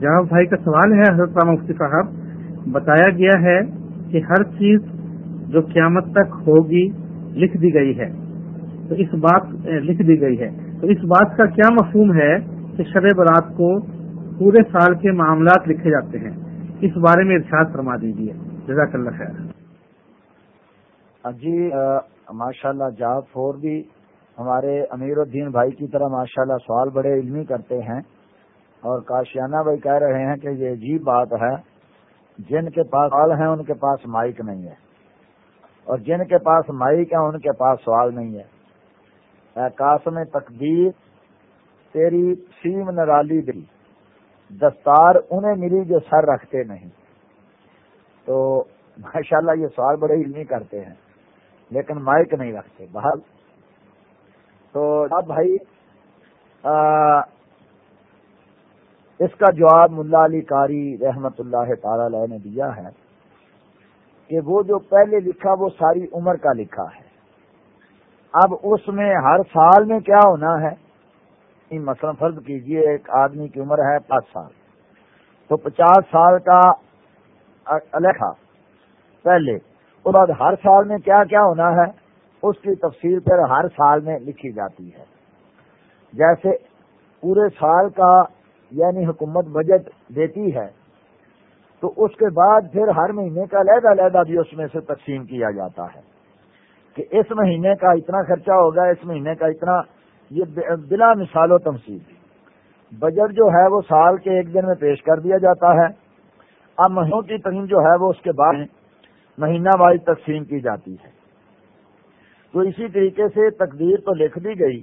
جہاں بھائی کا سوال ہے، حضرت مفتی صاحب، بتایا گیا ہے کہ ہر چیز جو قیامت تک ہوگی لکھ دی گئی ہے۔ تو اس بات لکھ دی گئی ہے۔ تو اس بات کا کیا مفہوم ہے کہ شب برات کو پورے سال کے معاملات لکھے جاتے ہیں؟ اس بارے میں ارشاد فرما دیجیے جزاک اللہ خیر۔ ہاں جی ماشاء اللہ جاب فور بھی ہمارے امیر الدین بھائی کی طرح ماشاء اللہ سوال بڑے علمی کرتے ہیں۔ اور کاشیانہ بھائی کہہ رہے ہیں کہ یہ عجیب بات ہے، جن کے پاس سوال ہیں ان کے پاس مائک نہیں ہے۔ اور جن کے پاس مائک ہے ان کے پاس سوال نہیں ہے۔ قاسم تقدیر، تیری سیم نرالی دی۔ دستار انہیں ملی جو سر رکھتے نہیں۔ تو ماشاءاللہ یہ سوال بڑے علمی کرتے ہیں، لیکن مائک نہیں رکھتے۔ بہت تو اب بھائی اس کا جواب ملا علی کاری رحمت اللہ تعالی علیہ نے دیا ہے کہ وہ جو پہلے لکھا وہ ساری عمر کا لکھا ہے۔ اب اس میں ہر سال میں کیا ہونا ہے؟ مثلا فرض کیجیے ایک آدمی کی عمر ہے پانچ سال۔ تو پچاس سال کا لکھا پہلے۔ اس بعد ہر سال میں کیا کیا ہونا ہے؟ اس کی تفصیل پھر ہر سال میں لکھی جاتی ہے۔ جیسے پورے سال کا یعنی حکومت بجٹ دیتی ہے، تو اس کے بعد پھر ہر مہینے کا علیحدہ علیحدہ بھی اس میں سے تقسیم کیا جاتا ہے۔ کہ اس مہینے کا اتنا خرچہ ہوگا، اس مہینے کا اتنا، یہ بلا مثال و تمثیل۔ بجٹ جو ہے وہ سال کے ایک دن میں پیش کر دیا جاتا ہے۔ اب مہینوں کی تقسیم جو ہے وہ اس کے بعد مہینہ وائز تقسیم کی جاتی ہے۔ تو اسی طریقے سے تقدیر تو لکھ دی گئی۔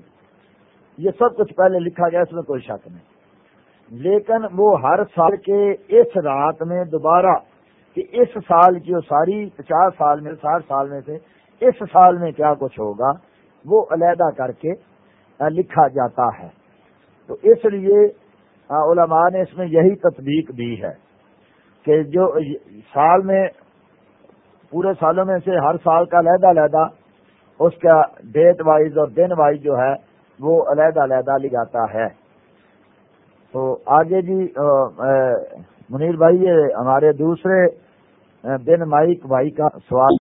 یہ سب کچھ پہلے لکھا گیا، اس میں کوئی شک نہیں۔ لیکن وہ ہر سال کے اس رات میں دوبارہ کہ اس سال کی وہ ساری پچاس سال میں، ساٹھ سال میں سے اس سال میں کیا کچھ ہوگا، وہ علیحدہ کر کے لکھا جاتا ہے۔ تو اس لیے علماء نے اس میں یہی تطبیق دی ہے کہ جو سال میں، پورے سالوں میں سے ہر سال کا علیحدہ علیحدہ اس کا ڈیٹ وائز اور دن وائز جو ہے، وہ علیحدہ علیحدہ لگاتا ہے۔ تو آگے جی منیر بھائی یہ ہمارے دوسرے بن مائک بھائی کا سوال